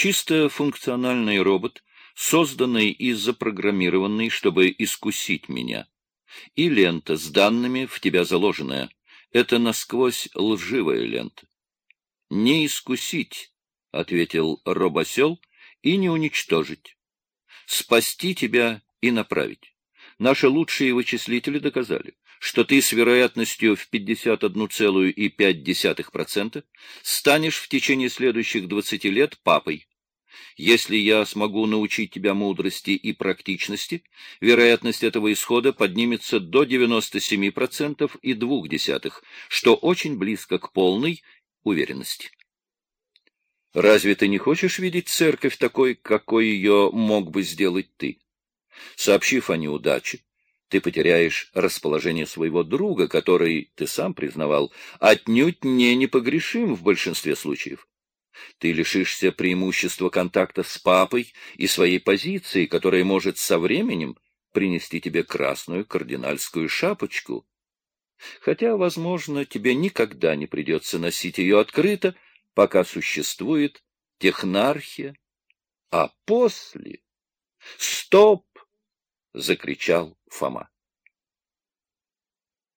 Чисто функциональный робот, созданный и запрограммированный, чтобы искусить меня. И лента с данными в тебя заложенная. Это насквозь лживая лента. Не искусить, — ответил робосел, — и не уничтожить. Спасти тебя и направить. Наши лучшие вычислители доказали, что ты с вероятностью в 51,5% станешь в течение следующих 20 лет папой. Если я смогу научить тебя мудрости и практичности, вероятность этого исхода поднимется до 97% и 0,2, что очень близко к полной уверенности. Разве ты не хочешь видеть церковь такой, какой ее мог бы сделать ты? Сообщив о неудаче, ты потеряешь расположение своего друга, который, ты сам признавал, отнюдь не непогрешим в большинстве случаев. Ты лишишься преимущества контакта с папой и своей позиции, которая может со временем принести тебе красную кардинальскую шапочку. Хотя, возможно, тебе никогда не придется носить ее открыто, пока существует технархия. А после... Стоп! — закричал Фома.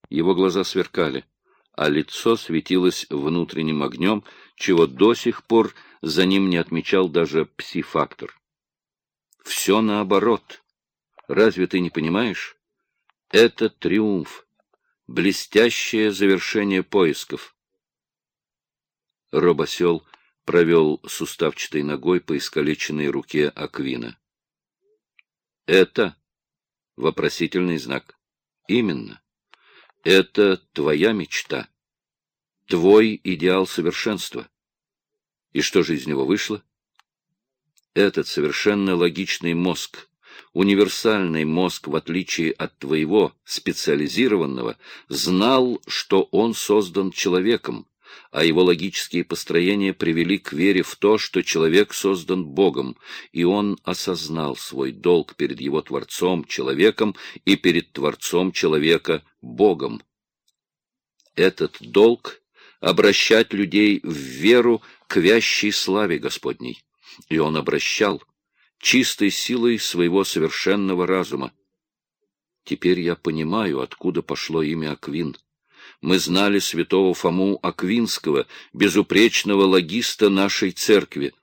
Его глаза сверкали, а лицо светилось внутренним огнем, чего до сих пор за ним не отмечал даже псифактор. Все наоборот. Разве ты не понимаешь? Это триумф, блестящее завершение поисков. Робосел провел суставчатой ногой по искалеченной руке Аквина. Это Вопросительный знак. Именно. Это твоя мечта. Твой идеал совершенства. И что же из него вышло? Этот совершенно логичный мозг, универсальный мозг, в отличие от твоего специализированного, знал, что он создан человеком, а его логические построения привели к вере в то, что человек создан Богом, и он осознал свой долг перед его Творцом, человеком, и перед Творцом человека, Богом. Этот долг — обращать людей в веру к вящей славе Господней. И он обращал чистой силой своего совершенного разума. Теперь я понимаю, откуда пошло имя Аквин мы знали святого Фому Аквинского, безупречного логиста нашей церкви.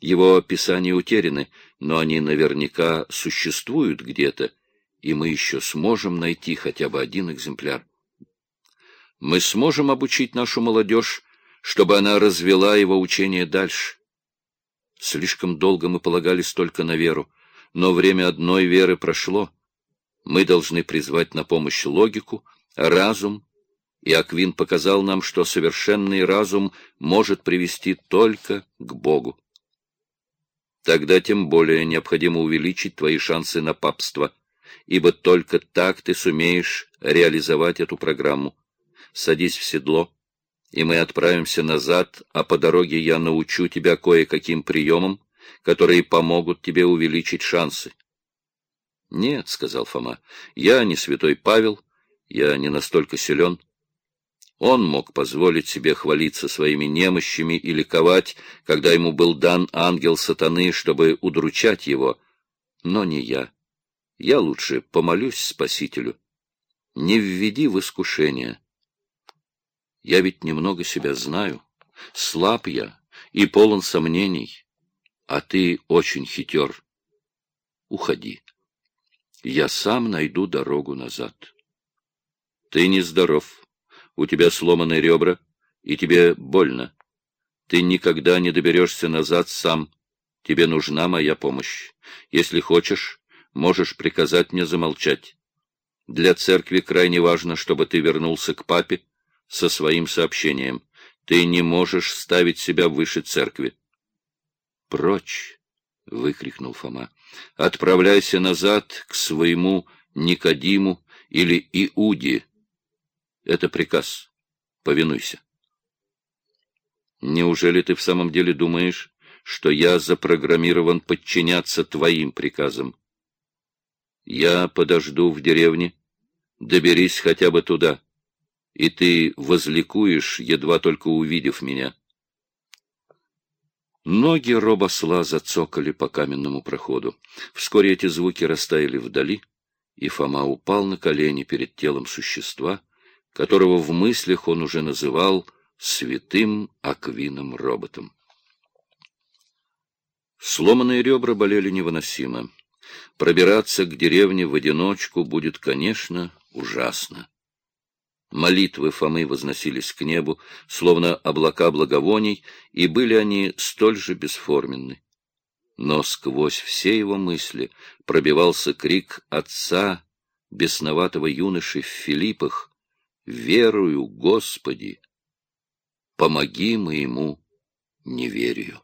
Его писания утеряны, но они наверняка существуют где-то, и мы еще сможем найти хотя бы один экземпляр. Мы сможем обучить нашу молодежь, чтобы она развела его учение дальше. Слишком долго мы полагались только на веру, но время одной веры прошло. Мы должны призвать на помощь логику, разум и Аквин показал нам, что совершенный разум может привести только к Богу. Тогда тем более необходимо увеличить твои шансы на папство, ибо только так ты сумеешь реализовать эту программу. Садись в седло, и мы отправимся назад, а по дороге я научу тебя кое-каким приемам, которые помогут тебе увеличить шансы. — Нет, — сказал Фома, — я не святой Павел, я не настолько силен. Он мог позволить себе хвалиться своими немощами и ликовать, когда ему был дан ангел сатаны, чтобы удручать его. Но не я. Я лучше помолюсь Спасителю. Не введи в искушение. Я ведь немного себя знаю. Слаб я и полон сомнений. А ты очень хитер. Уходи. Я сам найду дорогу назад. Ты нездоров у тебя сломаны ребра, и тебе больно. Ты никогда не доберешься назад сам. Тебе нужна моя помощь. Если хочешь, можешь приказать мне замолчать. Для церкви крайне важно, чтобы ты вернулся к папе со своим сообщением. Ты не можешь ставить себя выше церкви. — Прочь! — выкрикнул Фома. — Отправляйся назад к своему Никодиму или Иуде, это приказ. Повинуйся. Неужели ты в самом деле думаешь, что я запрограммирован подчиняться твоим приказам? Я подожду в деревне. Доберись хотя бы туда. И ты возликуешь, едва только увидев меня. Ноги робосла зацокали по каменному проходу. Вскоре эти звуки растаяли вдали, и Фома упал на колени перед телом существа, которого в мыслях он уже называл святым Аквином-роботом. Сломанные ребра болели невыносимо. Пробираться к деревне в одиночку будет, конечно, ужасно. Молитвы Фомы возносились к небу, словно облака благовоний, и были они столь же бесформенны. Но сквозь все его мысли пробивался крик отца, бесноватого юноши в Филиппах, «Верую, Господи! Помоги моему неверию!»